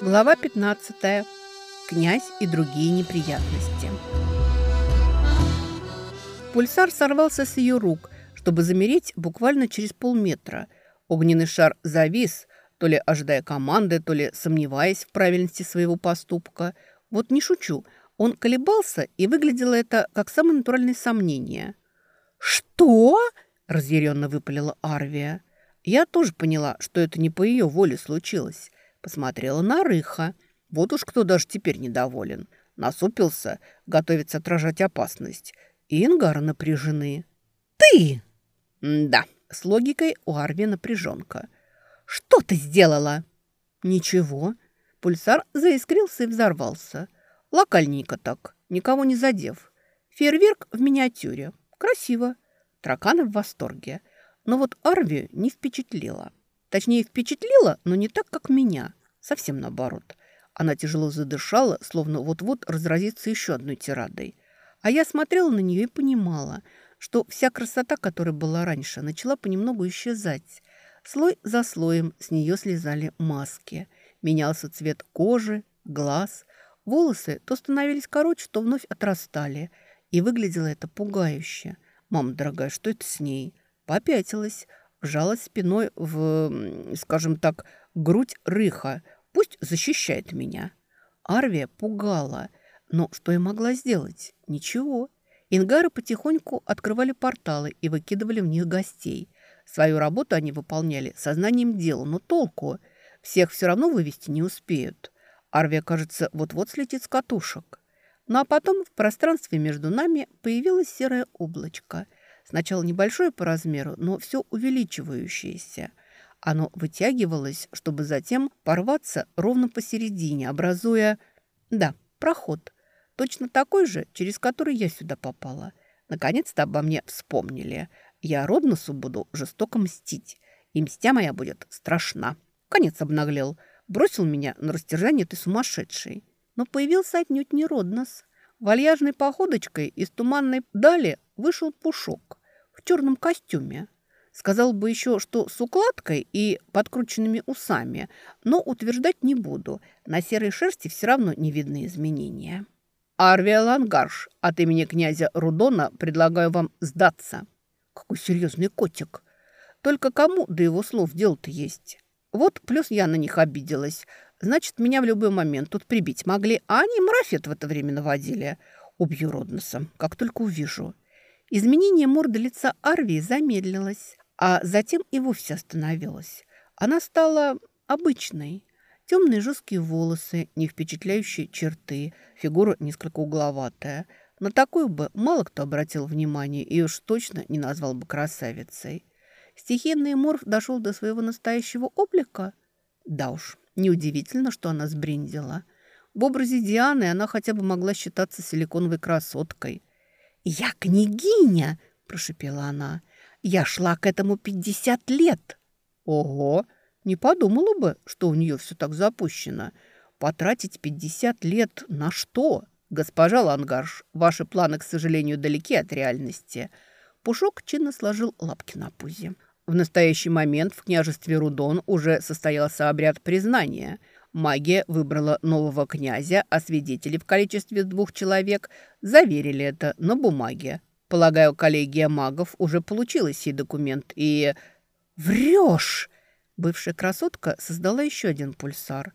Глава 15. Князь и другие неприятности. Пульсар сорвался с ее рук, чтобы замереть буквально через полметра. Огненный шар завис, то ли ожидая команды, то ли сомневаясь в правильности своего поступка. Вот не шучу, он колебался, и выглядело это как самое натуральное сомнение. «Что?» – разъяренно выпалила Арвия. Я тоже поняла, что это не по ее воле случилось. Посмотрела на Рыха. Вот уж кто даже теперь недоволен. Насупился, готовится отражать опасность. И Ингара напряжены. «Ты!» «Да, с логикой у Арви напряженка. Что ты сделала?» «Ничего». Пульсар заискрился и взорвался. Локальненько так, никого не задев. Фейерверк в миниатюре. Красиво. Траканы в восторге. Но вот Арви не впечатлила. Точнее, впечатлила, но не так, как меня. Совсем наоборот. Она тяжело задышала, словно вот-вот разразится еще одной тирадой. А я смотрела на нее и понимала, что вся красота, которая была раньше, начала понемногу исчезать. Слой за слоем с нее слезали маски. Менялся цвет кожи, глаз. Волосы то становились короче, то вновь отрастали. И выглядело это пугающе. «Мама дорогая, что это с ней?» Попятилась, вжалась спиной в, скажем так, грудь рыха. Пусть защищает меня. Арвия пугала. Но что я могла сделать? Ничего. Ингары потихоньку открывали порталы и выкидывали в них гостей. Свою работу они выполняли сознанием дела, но толку. Всех все равно вывести не успеют. Арвия, кажется, вот-вот слетит с катушек. Ну а потом в пространстве между нами появилось серое облачко – Сначала небольшое по размеру, но все увеличивающееся. Оно вытягивалось, чтобы затем порваться ровно посередине, образуя... Да, проход. Точно такой же, через который я сюда попала. Наконец-то обо мне вспомнили. Я Родносу буду жестоко мстить. И мстя моя будет страшна. Конец обнаглел. Бросил меня на растяжание ты сумасшедший. Но появился отнюдь не Роднос. Вальяжной походочкой из туманной дали вышел Пушок черном костюме. Сказал бы еще, что с укладкой и подкрученными усами, но утверждать не буду. На серой шерсти все равно не видны изменения. «Арвия Лангарш, от имени князя Рудона предлагаю вам сдаться». Какой серьезный котик. Только кому до его слов дело-то есть? Вот плюс я на них обиделась. Значит, меня в любой момент тут прибить могли, а они марафет в это время наводили. Убью Родноса, как только увижу. Изменение морды лица Арвии замедлилось, а затем и вовсе остановилось. Она стала обычной. Темные жесткие волосы, не впечатляющие черты, фигура несколько угловатая. На такую бы мало кто обратил внимание и уж точно не назвал бы красавицей. Стихийный морф дошел до своего настоящего облика? Да уж, неудивительно, что она сбрендила. В образе Дианы она хотя бы могла считаться силиконовой красоткой – «Я княгиня!» – прошепела она. «Я шла к этому пятьдесят лет!» «Ого! Не подумала бы, что у нее все так запущено. Потратить пятьдесят лет на что?» «Госпожа Лангарш, ваши планы, к сожалению, далеки от реальности». Пушок чинно сложил лапки на пузе. В настоящий момент в княжестве Рудон уже состоялся обряд признания – Магия выбрала нового князя, а свидетели в количестве двух человек заверили это на бумаге. Полагаю, коллегия магов уже получила сей документ и... «Врешь!» Бывшая красотка создала еще один пульсар.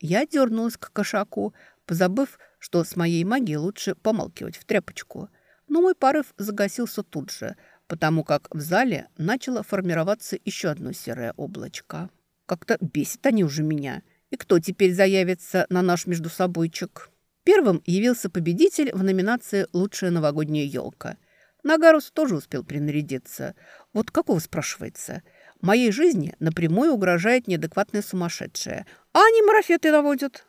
Я дернулась к кошаку, позабыв, что с моей магией лучше помалкивать в тряпочку. Но мой порыв загасился тут же, потому как в зале начало формироваться еще одно серое облачко. Как-то бесит они уже меня. И кто теперь заявится на наш междусобойчик? Первым явился победитель в номинации «Лучшая новогодняя елка». Нагарус тоже успел принарядиться. Вот какого спрашивается? Моей жизни напрямую угрожает неадекватная сумасшедшая. А они марафеты наводят.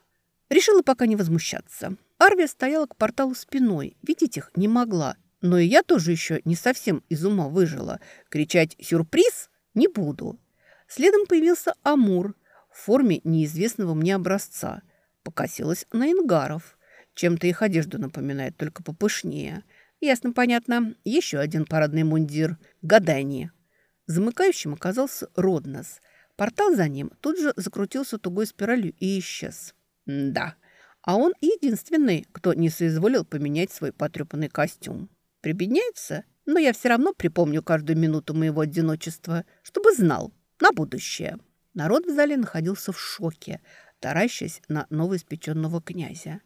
Решила пока не возмущаться. Арвия стояла к порталу спиной. Видеть их не могла. Но и я тоже еще не совсем из ума выжила. Кричать «Сюрприз!» не буду. Следом появился Амур – в форме неизвестного мне образца. Покосилась на ингаров. Чем-то их одежду напоминает, только попышнее. Ясно-понятно. Еще один парадный мундир. Гадание. Замыкающим оказался Роднос. Портал за ним тут же закрутился тугой спиралью и исчез. да, а он единственный, кто не соизволил поменять свой потрепанный костюм. Прибедняется, но я все равно припомню каждую минуту моего одиночества, чтобы знал на будущее. Народ в зале находился в шоке, таращась на новоиспеченного князя.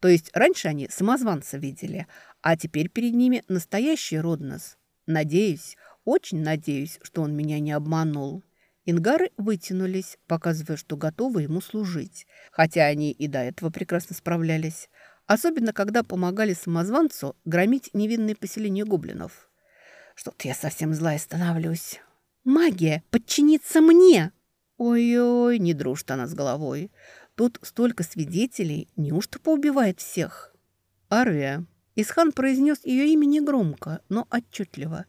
То есть раньше они самозванца видели, а теперь перед ними настоящий Роднос. Надеюсь, очень надеюсь, что он меня не обманул. Ингары вытянулись, показывая, что готовы ему служить, хотя они и до этого прекрасно справлялись, особенно когда помогали самозванцу громить невинные поселения гоблинов. Что-то я совсем злая становлюсь. «Магия подчинится мне!» Ой-ой, не дружит она с головой. Тут столько свидетелей, неужто поубивает всех? Арвия. Исхан произнес ее имя негромко, но отчетливо.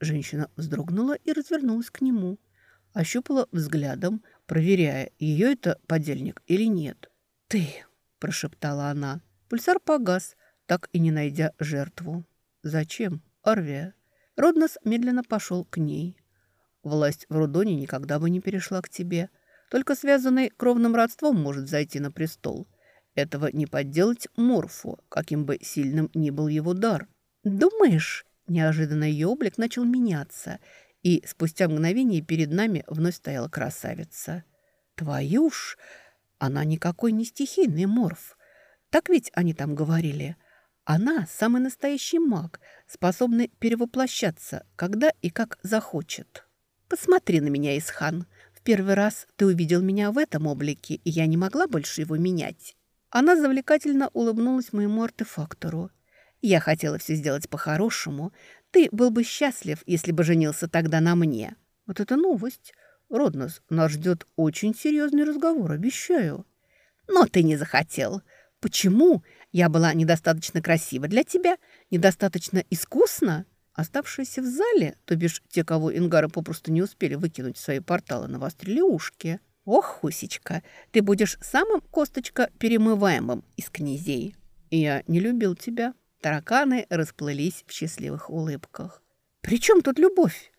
Женщина вздрогнула и развернулась к нему ощупала взглядом, проверяя, ее это подельник или нет. «Ты!» – прошептала она. Пульсар погас, так и не найдя жертву. «Зачем, Арвия?» Роднос медленно пошел к ней. «Власть в Рудоне никогда бы не перешла к тебе. Только связанный кровным родством может зайти на престол. Этого не подделать Морфу, каким бы сильным ни был его дар». «Думаешь?» Неожиданно ее облик начал меняться, и спустя мгновение перед нами вновь стояла красавица. «Твою ж! Она никакой не стихийный морф. Так ведь они там говорили. Она самый настоящий маг, способный перевоплощаться, когда и как захочет. Посмотри на меня, Исхан. В первый раз ты увидел меня в этом облике, и я не могла больше его менять». Она завлекательно улыбнулась моему артефактору. Я хотела все сделать по-хорошему, ты был бы счастлив, если бы женился тогда на мне. Вот это новость. Роднос, нас ждет очень серьезный разговор, обещаю. Но ты не захотел. Почему? Я была недостаточно красива для тебя? Недостаточно искусна? Оставшиеся в зале, то бишь те, кого ингары попросту не успели выкинуть в свои порталы, навострили ушки. Ох, Хусечка, ты будешь самым, косточка, перемываемым из князей. Я не любил тебя, Тараканы расплылись в счастливых улыбках. «При чем тут любовь?»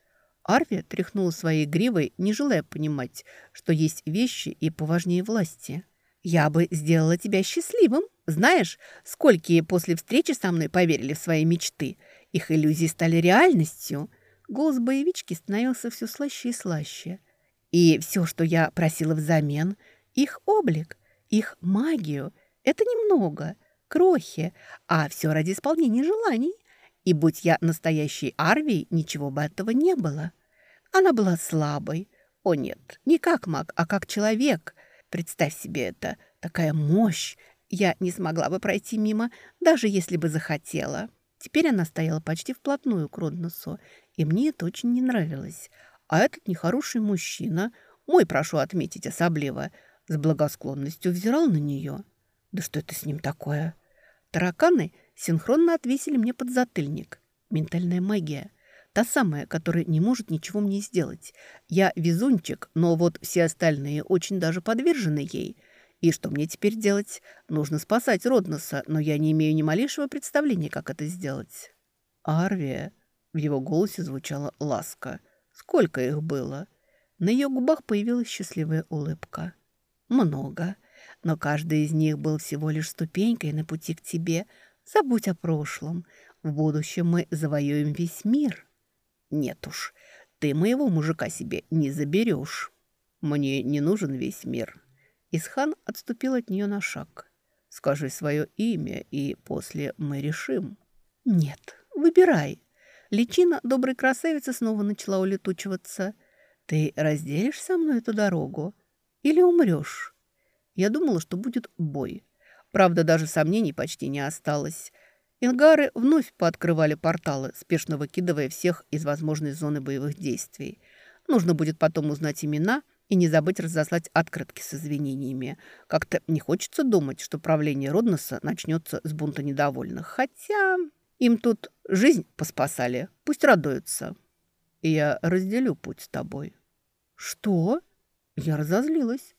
Арви тряхнула своей гривой, не желая понимать, что есть вещи и поважнее власти. «Я бы сделала тебя счастливым. Знаешь, сколькие после встречи со мной поверили в свои мечты. Их иллюзии стали реальностью». Голос боевички становился все слаще и слаще. И все, что я просила взамен, их облик, их магию, это немного – крохи, а все ради исполнения желаний. И будь я настоящей Арвией, ничего бы этого не было. Она была слабой. О нет, не как маг, а как человек. Представь себе это, такая мощь. Я не смогла бы пройти мимо, даже если бы захотела. Теперь она стояла почти вплотную к Родносу, и мне это очень не нравилось. А этот нехороший мужчина, мой, прошу отметить особливо, с благосклонностью взирал на нее. Да что это с ним такое? Тараканы синхронно отвесили мне подзатыльник. Ментальная магия. Та самая, которая не может ничего мне сделать. Я везунчик, но вот все остальные очень даже подвержены ей. И что мне теперь делать? Нужно спасать Родноса, но я не имею ни малейшего представления, как это сделать. Арвия. В его голосе звучала ласка. Сколько их было? На ее губах появилась счастливая улыбка. Много но каждый из них был всего лишь ступенькой на пути к тебе. Забудь о прошлом. В будущем мы завоюем весь мир. Нет уж, ты моего мужика себе не заберешь. Мне не нужен весь мир. Исхан отступил от нее на шаг. Скажи свое имя, и после мы решим. Нет, выбирай. Личина доброй красавицы снова начала улетучиваться. Ты разделишь со мной эту дорогу или умрешь? Я думала, что будет бой. Правда, даже сомнений почти не осталось. Ингары вновь пооткрывали порталы, спешно выкидывая всех из возможной зоны боевых действий. Нужно будет потом узнать имена и не забыть разослать открытки с извинениями. Как-то не хочется думать, что правление Родноса начнется с бунта недовольных. Хотя им тут жизнь поспасали. Пусть радуются. Я разделю путь с тобой. Что? Я разозлилась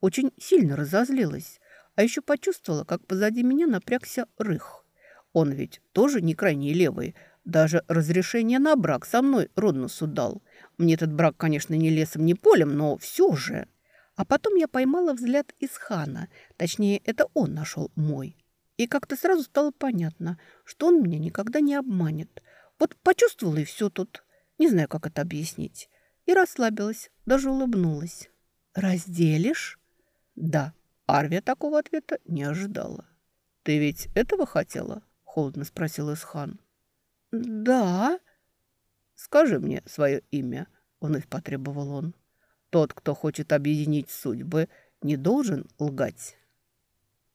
очень сильно разозлилась, а еще почувствовала, как позади меня напрягся рых. Он ведь тоже не крайний левый, даже разрешение на брак со мной Родносу дал. Мне этот брак, конечно, не лесом, не полем, но все же. А потом я поймала взгляд из хана. Точнее, это он нашел мой. И как-то сразу стало понятно, что он меня никогда не обманет. Вот почувствовала и все тут. Не знаю, как это объяснить. И расслабилась, даже улыбнулась. «Разделишь?» «Да». Арвия такого ответа не ожидала. «Ты ведь этого хотела?» – холодно спросил Исхан. «Да». «Скажи мне свое имя», — вновь потребовал он. «Тот, кто хочет объединить судьбы, не должен лгать».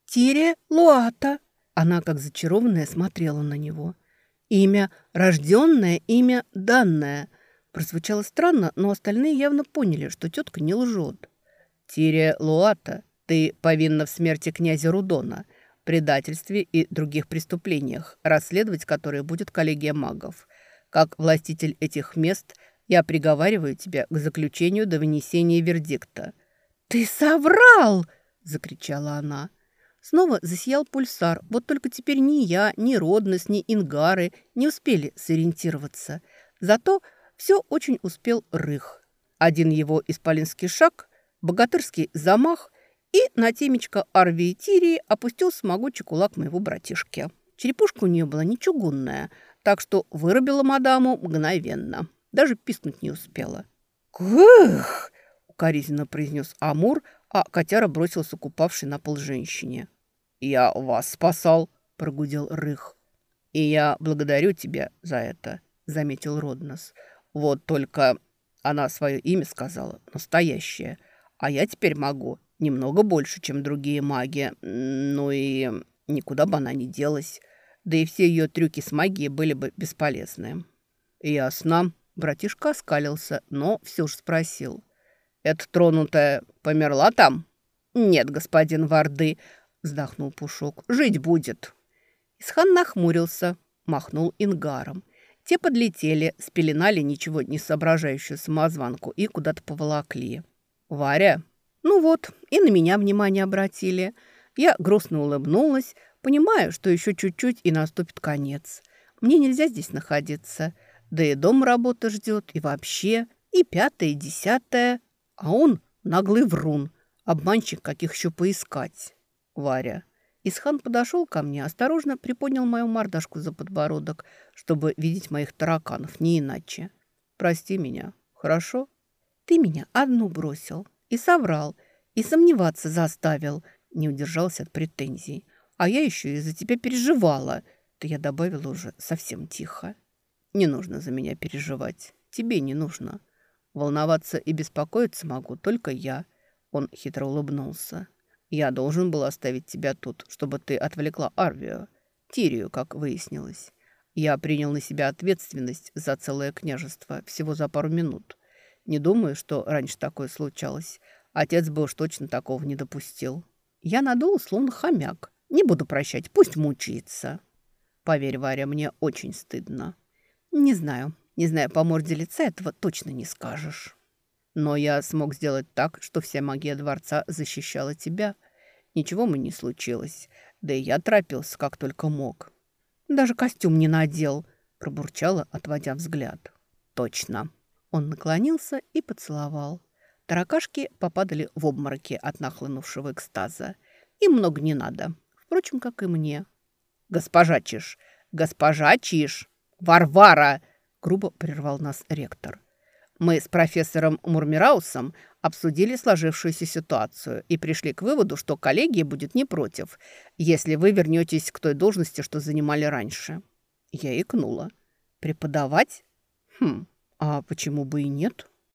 «Тире Луата!» Она, как зачарованная, смотрела на него. «Имя рожденное, имя данное». Прозвучало странно, но остальные явно поняли, что тетка не лжет. «Тире Луата, ты повинна в смерти князя Рудона, предательстве и других преступлениях, расследовать которые будет коллегия магов. Как властитель этих мест, я приговариваю тебя к заключению до вынесения вердикта». «Ты соврал!» – закричала она. Снова засиял пульсар. Вот только теперь ни я, ни Роднос, ни Ингары не успели сориентироваться. Зато все очень успел Рых. Один его исполинский шаг, богатырский замах, и на темечко Арвии Тирии опустился могучий кулак моего братишки. Черепушка у нее была не чугунная, так что вырубила мадаму мгновенно. Даже пискнуть не успела. «Кых!» — укоризненно произнес Амур, а котяра бросился к упавшей на пол женщине. «Я вас спасал!» — прогудел Рых. «И я благодарю тебя за это», — заметил Роднос. «Вот только она свое имя сказала, настоящее, а я теперь могу немного больше, чем другие маги. Ну и никуда бы она не делась. Да и все ее трюки с магией были бы бесполезны. Ясно. Братишка оскалился, но все же спросил. «Это тронутая померла там?» «Нет, господин Варды», — вздохнул Пушок. «Жить будет». Исхан нахмурился, махнул ингаром. Те подлетели, спеленали ничего не соображающую самозванку и куда-то поволокли. «Варя!» Ну вот, и на меня внимание обратили. Я грустно улыбнулась, понимаю, что еще чуть-чуть и наступит конец. Мне нельзя здесь находиться. Да и дом работа ждет, и вообще, и пятое, и десятое. А он наглый врун, обманщик, каких еще поискать. Варя. Исхан подошел ко мне, осторожно приподнял мою мордашку за подбородок, чтобы видеть моих тараканов, не иначе. Прости меня, хорошо? Ты меня одну бросил, и соврал, и сомневаться заставил. Не удержался от претензий. А я еще из-за тебя переживала. То я добавила уже совсем тихо. Не нужно за меня переживать. Тебе не нужно. Волноваться и беспокоиться могу только я. Он хитро улыбнулся. Я должен был оставить тебя тут, чтобы ты отвлекла Арвию. Тирию, как выяснилось. Я принял на себя ответственность за целое княжество всего за пару минут. Не думаю, что раньше такое случалось. Отец бы уж точно такого не допустил. Я надул, словно хомяк. Не буду прощать, пусть мучается. Поверь, Варя, мне очень стыдно. Не знаю, не знаю, по морде лица этого точно не скажешь. Но я смог сделать так, что вся магия дворца защищала тебя. Ничего мы не случилось. Да и я торопился, как только мог. Даже костюм не надел, пробурчала, отводя взгляд. Точно. Он наклонился и поцеловал. Таракашки попадали в обмороки от нахлынувшего экстаза. Им много не надо. Впрочем, как и мне. «Госпожа Чиш! Госпожа Чиш! Варвара!» Грубо прервал нас ректор. Мы с профессором Мурмираусом обсудили сложившуюся ситуацию и пришли к выводу, что коллегия будет не против, если вы вернетесь к той должности, что занимали раньше. Я икнула. «Преподавать? Хм, а почему бы и нет?